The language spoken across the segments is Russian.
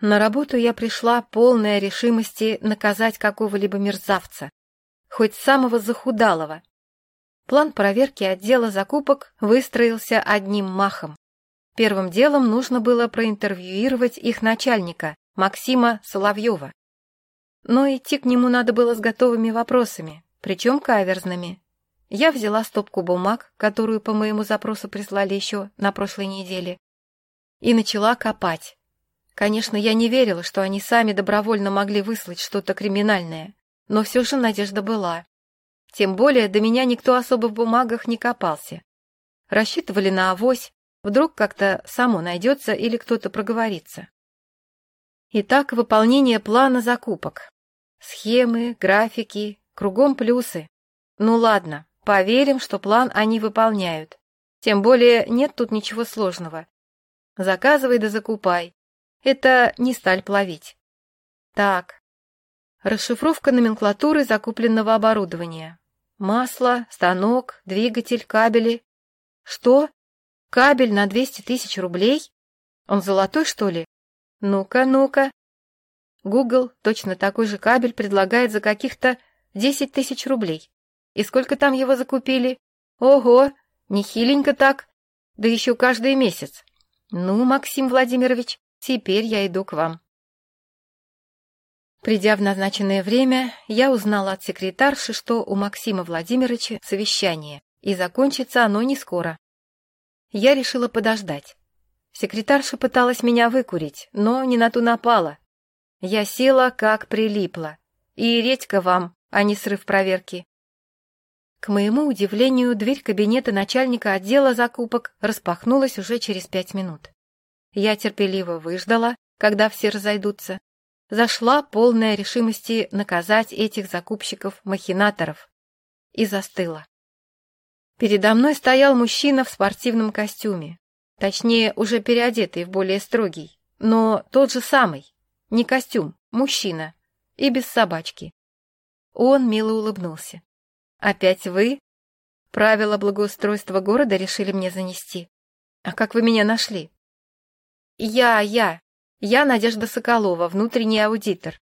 На работу я пришла полная решимости наказать какого-либо мерзавца, хоть самого захудалого. План проверки отдела закупок выстроился одним махом. Первым делом нужно было проинтервьюировать их начальника, Максима Соловьева. Но идти к нему надо было с готовыми вопросами, причем каверзными. Я взяла стопку бумаг, которую по моему запросу прислали еще на прошлой неделе, и начала копать. Конечно, я не верила, что они сами добровольно могли выслать что-то криминальное, но все же надежда была. Тем более до меня никто особо в бумагах не копался. Рассчитывали на авось, вдруг как-то само найдется или кто-то проговорится. Итак, выполнение плана закупок. Схемы, графики, кругом плюсы. Ну ладно, поверим, что план они выполняют. Тем более нет тут ничего сложного. Заказывай да закупай. Это не сталь плавить. Так. Расшифровка номенклатуры закупленного оборудования. Масло, станок, двигатель, кабели. Что? Кабель на 200 тысяч рублей? Он золотой, что ли? Ну-ка, ну-ка. Google точно такой же кабель предлагает за каких-то 10 тысяч рублей. И сколько там его закупили? Ого, нехиленько так. Да еще каждый месяц. Ну, Максим Владимирович, теперь я иду к вам. Придя в назначенное время, я узнала от секретарши, что у Максима Владимировича совещание, и закончится оно не скоро. Я решила подождать. Секретарша пыталась меня выкурить, но не на ту напала. Я села, как прилипла. И редька вам, а не срыв проверки. К моему удивлению, дверь кабинета начальника отдела закупок распахнулась уже через пять минут. Я терпеливо выждала, когда все разойдутся. Зашла полная решимости наказать этих закупщиков-махинаторов. И застыла. Передо мной стоял мужчина в спортивном костюме, Точнее, уже переодетый в более строгий, но тот же самый. Не костюм, мужчина. И без собачки. Он мило улыбнулся. «Опять вы? Правила благоустройства города решили мне занести. А как вы меня нашли?» «Я, я. Я Надежда Соколова, внутренний аудитор».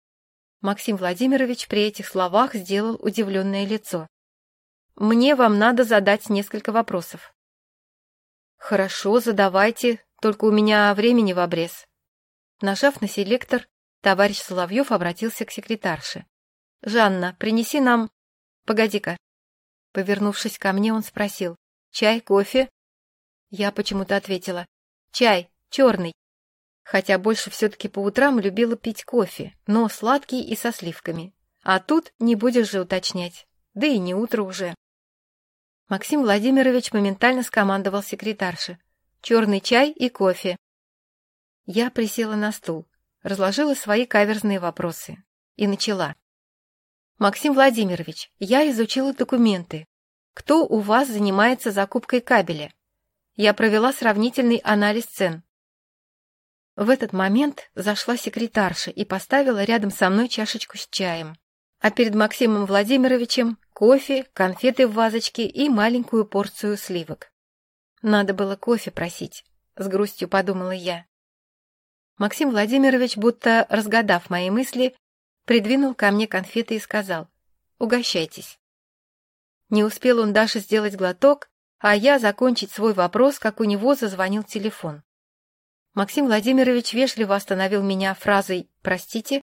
Максим Владимирович при этих словах сделал удивленное лицо. «Мне вам надо задать несколько вопросов». «Хорошо, задавайте, только у меня времени в обрез». Нажав на селектор, товарищ Соловьев обратился к секретарше. «Жанна, принеси нам...» «Погоди-ка». Повернувшись ко мне, он спросил. «Чай, кофе?» Я почему-то ответила. «Чай, черный». Хотя больше все-таки по утрам любила пить кофе, но сладкий и со сливками. А тут не будешь же уточнять. Да и не утро уже. Максим Владимирович моментально скомандовал секретарше. «Черный чай и кофе». Я присела на стул, разложила свои каверзные вопросы и начала. «Максим Владимирович, я изучила документы. Кто у вас занимается закупкой кабеля? Я провела сравнительный анализ цен. В этот момент зашла секретарша и поставила рядом со мной чашечку с чаем. А перед Максимом Владимировичем кофе, конфеты в вазочке и маленькую порцию сливок. Надо было кофе просить, с грустью подумала я. Максим Владимирович, будто разгадав мои мысли, придвинул ко мне конфеты и сказал «Угощайтесь». Не успел он даже сделать глоток, а я закончить свой вопрос, как у него зазвонил телефон. Максим Владимирович вежливо остановил меня фразой «Простите»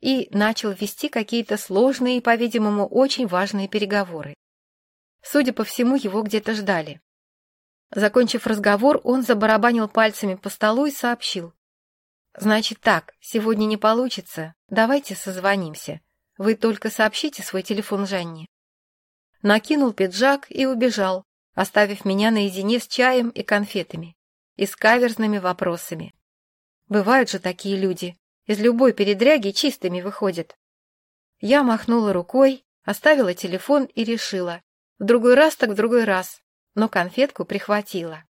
и начал вести какие-то сложные и, по-видимому, очень важные переговоры. Судя по всему, его где-то ждали. Закончив разговор, он забарабанил пальцами по столу и сообщил. «Значит так, сегодня не получится. Давайте созвонимся. Вы только сообщите свой телефон Жанне». Накинул пиджак и убежал, оставив меня наедине с чаем и конфетами и с каверзными вопросами. Бывают же такие люди, из любой передряги чистыми выходит. Я махнула рукой, оставила телефон и решила. В другой раз так в другой раз, но конфетку прихватила.